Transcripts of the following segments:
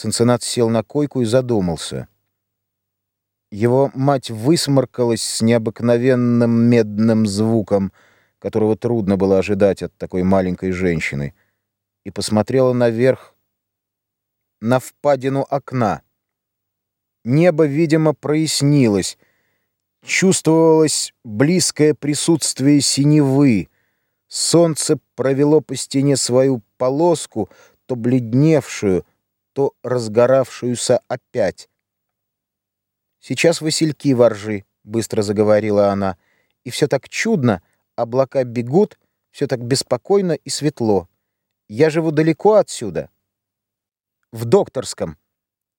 Цинциннат сел на койку и задумался. Его мать высморкалась с необыкновенным медным звуком, которого трудно было ожидать от такой маленькой женщины, и посмотрела наверх на впадину окна. Небо, видимо, прояснилось, чувствовалось близкое присутствие синевы, солнце провело по стене свою полоску, то бледневшую, то разгоравшуюся опять. «Сейчас васильки воржи», — быстро заговорила она, — «и все так чудно, облака бегут, все так беспокойно и светло. Я живу далеко отсюда, в Докторском,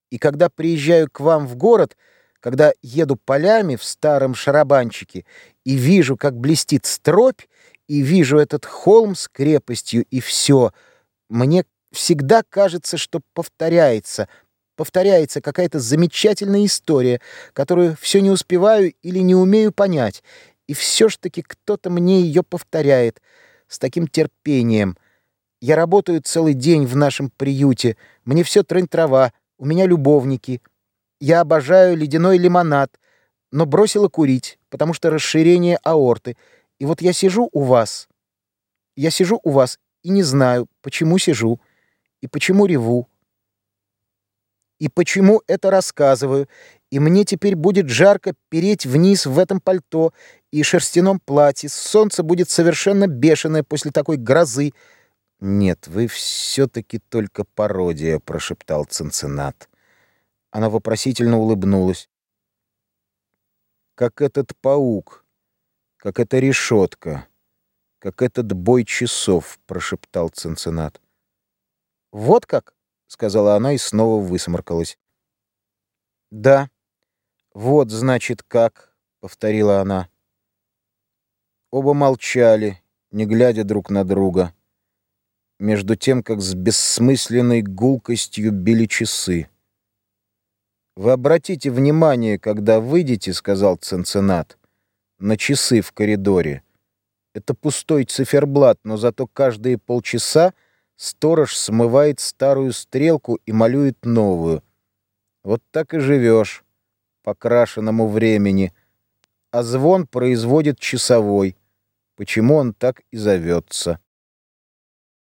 и когда приезжаю к вам в город, когда еду полями в старом шарабанчике и вижу, как блестит стропь, и вижу этот холм с крепостью и все, мне всегда кажется, что повторяется, повторяется какая-то замечательная история, которую все не успеваю или не умею понять, и все ж таки кто-то мне ее повторяет с таким терпением. Я работаю целый день в нашем приюте, мне все трынь-трава, у меня любовники. Я обожаю ледяной лимонад, но бросила курить, потому что расширение аорты. И вот я сижу у вас, я сижу у вас и не знаю, почему сижу и почему реву, и почему это рассказываю, и мне теперь будет жарко переть вниз в этом пальто и шерстяном платье, солнце будет совершенно бешеное после такой грозы. «Нет, вы все-таки только пародия», — прошептал Цинциннат. Она вопросительно улыбнулась. «Как этот паук, как эта решетка, как этот бой часов», — прошептал Цинциннат. «Вот как?» — сказала она и снова высморкалась. «Да, вот, значит, как», — повторила она. Оба молчали, не глядя друг на друга, между тем, как с бессмысленной гулкостью били часы. «Вы обратите внимание, когда выйдете, — сказал Ценцинат, — на часы в коридоре. Это пустой циферблат, но зато каждые полчаса — Сторож смывает старую стрелку и малюет новую. Вот так и живешь по крашенному времени. А звон производит часовой. Почему он так и зовется?